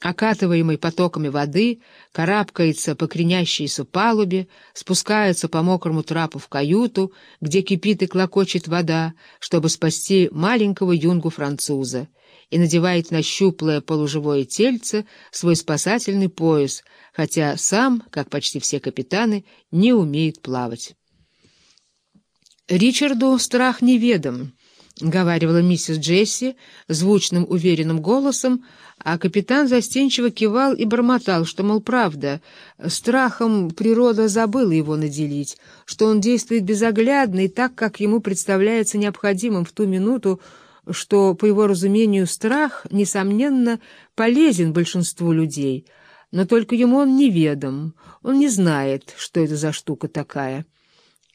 окатываемый потоками воды, карабкается по кренящейся палубе, спускается по мокрому трапу в каюту, где кипит и клокочет вода, чтобы спасти маленького юнгу-француза, и надевает на щуплое полуживое тельце свой спасательный пояс, хотя сам, как почти все капитаны, не умеет плавать. Ричарду страх неведом, — говаривала миссис Джесси звучным уверенным голосом, а капитан застенчиво кивал и бормотал, что, мол, правда, страхом природа забыла его наделить, что он действует безоглядно и так, как ему представляется необходимым в ту минуту, что, по его разумению, страх, несомненно, полезен большинству людей, но только ему он неведом, он не знает, что это за штука такая.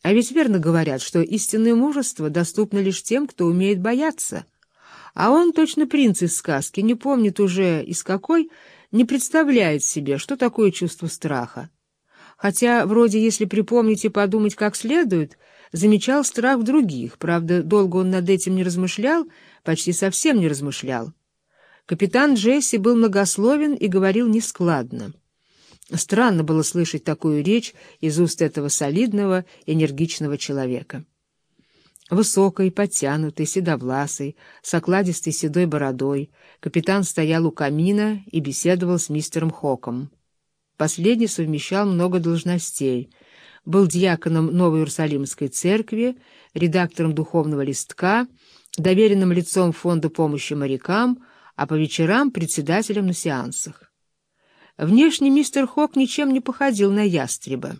А ведь верно говорят, что истинное мужество доступно лишь тем, кто умеет бояться. А он, точно принц из сказки, не помнит уже из какой, не представляет себе, что такое чувство страха. Хотя, вроде, если припомнить и подумать как следует, замечал страх в других, правда, долго он над этим не размышлял, почти совсем не размышлял. Капитан Джесси был многословен и говорил нескладно. Странно было слышать такую речь из уст этого солидного, энергичного человека. Высокий, подтянутый, седовласый, с окладистой седой бородой, капитан стоял у камина и беседовал с мистером Хоком. Последний совмещал много должностей. Был диаконом Новой Иерусалимской церкви, редактором духовного листка, доверенным лицом фонда помощи морякам, а по вечерам председателем на сеансах. Внешне мистер Хок ничем не походил на ястреба.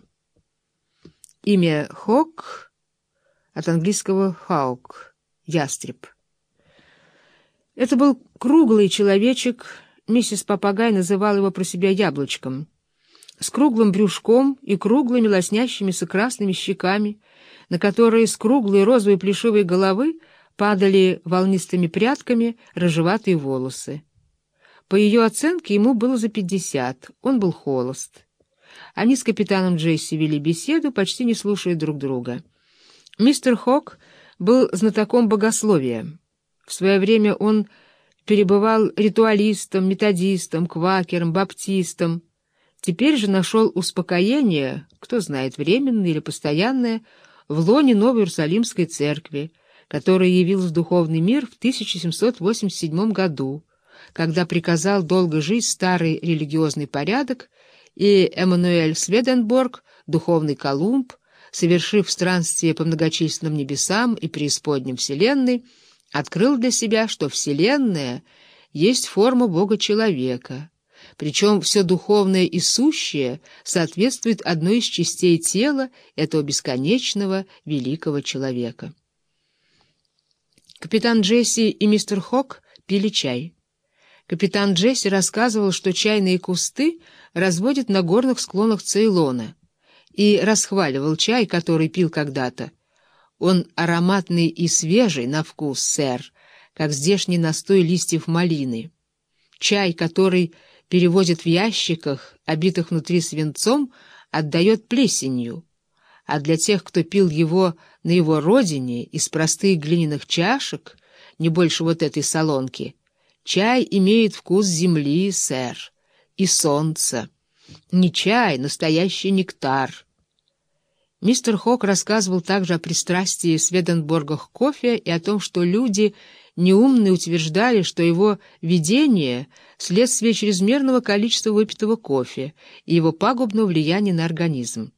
Имя Хок от английского «хаук» — ястреб. Это был круглый человечек, миссис Попагай называла его про себя яблочком, с круглым брюшком и круглыми лоснящимися красными щеками, на которые с круглой розовой плешивой головы падали волнистыми прядками рыжеватые волосы. По ее оценке, ему было за пятьдесят, он был холост. Они с капитаном Джесси вели беседу, почти не слушая друг друга. Мистер Хок был знатоком богословия. В свое время он перебывал ритуалистом, методистом, квакером, баптистом. Теперь же нашел успокоение, кто знает, временное или постоянное, в лоне Новой Иерусалимской церкви, которая явилась в духовный мир в 1787 году, когда приказал долго жить старый религиозный порядок, и Эммануэль Сведенборг, духовный Колумб, совершив странствие по многочисленным небесам и преисподним Вселенной, открыл для себя, что Вселенная есть форма Бога-человека, причем все духовное и сущее соответствует одной из частей тела этого бесконечного великого человека. Капитан Джесси и мистер Хок пили чай. Капитан Джесси рассказывал, что чайные кусты разводят на горных склонах Цейлона, и расхваливал чай, который пил когда-то. Он ароматный и свежий на вкус, сэр, как здешний настой листьев малины. Чай, который перевозят в ящиках, обитых внутри свинцом, отдает плесенью, а для тех, кто пил его на его родине из простых глиняных чашек, не больше вот этой солонки — Чай имеет вкус земли, сэр, и солнца. Не чай, настоящий нектар. Мистер Хок рассказывал также о пристрастии Сведенборгах кофе и о том, что люди неумные утверждали, что его видение — следствие чрезмерного количества выпитого кофе и его пагубного влияния на организм.